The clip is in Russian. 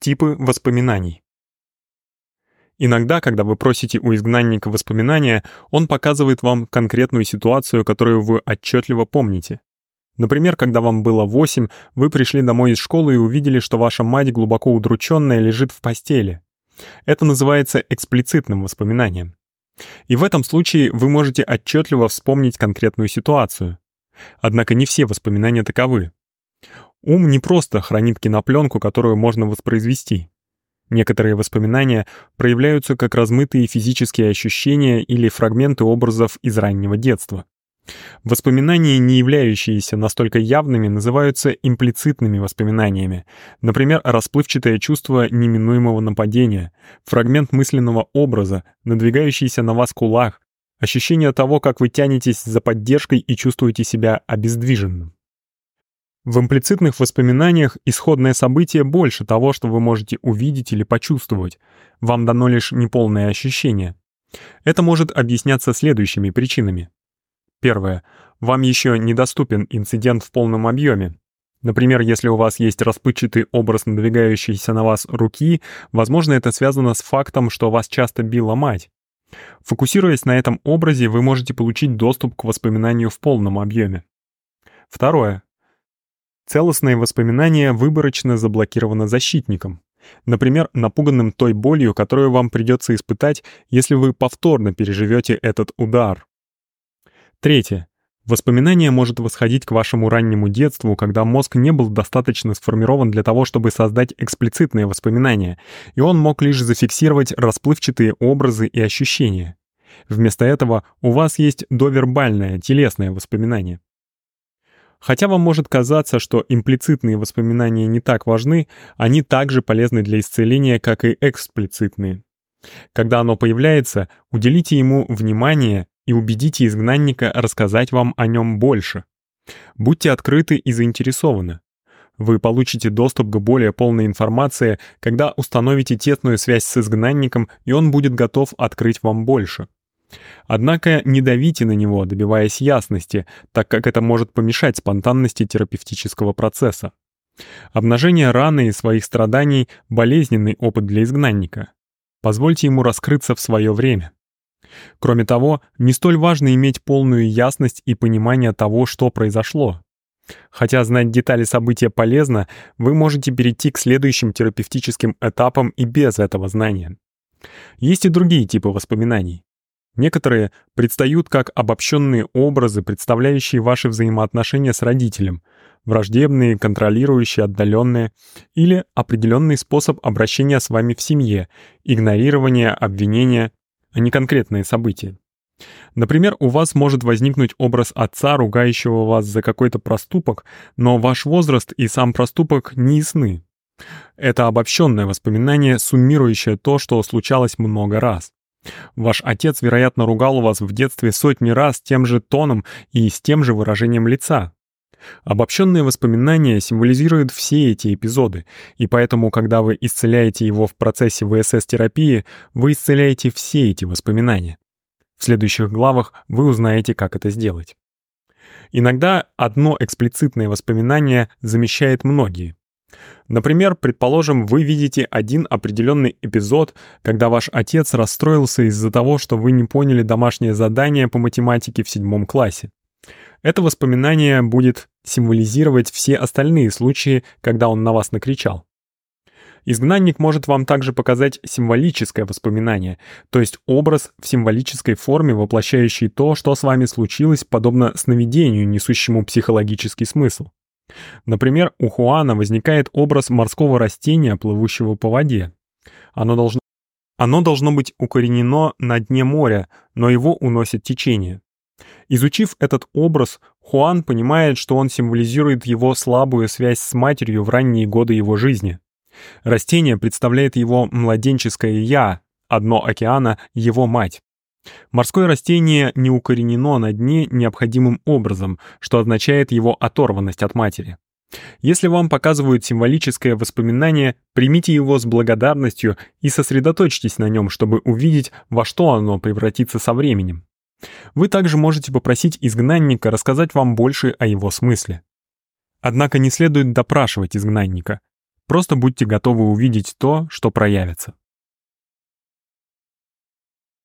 Типы воспоминаний. Иногда, когда вы просите у изгнанника воспоминания, он показывает вам конкретную ситуацию, которую вы отчетливо помните. Например, когда вам было 8, вы пришли домой из школы и увидели, что ваша мать глубоко удрученная лежит в постели. Это называется эксплицитным воспоминанием. И в этом случае вы можете отчетливо вспомнить конкретную ситуацию. Однако не все воспоминания таковы. Ум не просто хранит кинопленку, которую можно воспроизвести. Некоторые воспоминания проявляются как размытые физические ощущения или фрагменты образов из раннего детства. Воспоминания, не являющиеся настолько явными, называются имплицитными воспоминаниями. Например, расплывчатое чувство неминуемого нападения, фрагмент мысленного образа, надвигающийся на вас кулак, ощущение того, как вы тянетесь за поддержкой и чувствуете себя обездвиженным. В имплицитных воспоминаниях исходное событие больше того, что вы можете увидеть или почувствовать. Вам дано лишь неполное ощущение. Это может объясняться следующими причинами. Первое. Вам еще недоступен инцидент в полном объеме. Например, если у вас есть расплывчатый образ надвигающейся на вас руки, возможно, это связано с фактом, что вас часто била мать. Фокусируясь на этом образе, вы можете получить доступ к воспоминанию в полном объеме. Второе. Целостное воспоминание выборочно заблокировано защитником. Например, напуганным той болью, которую вам придется испытать, если вы повторно переживете этот удар. Третье. Воспоминание может восходить к вашему раннему детству, когда мозг не был достаточно сформирован для того, чтобы создать эксплицитные воспоминания, и он мог лишь зафиксировать расплывчатые образы и ощущения. Вместо этого у вас есть довербальное, телесное воспоминание. Хотя вам может казаться, что имплицитные воспоминания не так важны, они также полезны для исцеления, как и эксплицитные. Когда оно появляется, уделите ему внимание и убедите изгнанника рассказать вам о нем больше. Будьте открыты и заинтересованы. Вы получите доступ к более полной информации, когда установите тесную связь с изгнанником, и он будет готов открыть вам больше. Однако не давите на него, добиваясь ясности, так как это может помешать спонтанности терапевтического процесса. Обнажение раны и своих страданий — болезненный опыт для изгнанника. Позвольте ему раскрыться в свое время. Кроме того, не столь важно иметь полную ясность и понимание того, что произошло. Хотя знать детали события полезно, вы можете перейти к следующим терапевтическим этапам и без этого знания. Есть и другие типы воспоминаний. Некоторые предстают как обобщенные образы, представляющие ваши взаимоотношения с родителем, враждебные, контролирующие, отдаленные, или определенный способ обращения с вами в семье, игнорирование, обвинение, а не конкретные события. Например, у вас может возникнуть образ отца, ругающего вас за какой-то проступок, но ваш возраст и сам проступок не ясны. Это обобщенное воспоминание, суммирующее то, что случалось много раз. Ваш отец, вероятно, ругал вас в детстве сотни раз тем же тоном и с тем же выражением лица. Обобщенные воспоминания символизируют все эти эпизоды, и поэтому, когда вы исцеляете его в процессе ВСС-терапии, вы исцеляете все эти воспоминания. В следующих главах вы узнаете, как это сделать. Иногда одно эксплицитное воспоминание замещает многие. Например, предположим, вы видите один определенный эпизод, когда ваш отец расстроился из-за того, что вы не поняли домашнее задание по математике в седьмом классе. Это воспоминание будет символизировать все остальные случаи, когда он на вас накричал. Изгнанник может вам также показать символическое воспоминание, то есть образ в символической форме, воплощающий то, что с вами случилось, подобно сновидению, несущему психологический смысл. Например, у Хуана возникает образ морского растения, плывущего по воде. Оно должно, оно должно быть укоренено на дне моря, но его уносит течение. Изучив этот образ, Хуан понимает, что он символизирует его слабую связь с матерью в ранние годы его жизни. Растение представляет его младенческое «я», одно океана — его мать. Морское растение не укоренено на дне необходимым образом, что означает его оторванность от матери. Если вам показывают символическое воспоминание, примите его с благодарностью и сосредоточьтесь на нем, чтобы увидеть, во что оно превратится со временем. Вы также можете попросить изгнанника рассказать вам больше о его смысле. Однако не следует допрашивать изгнанника. Просто будьте готовы увидеть то, что проявится.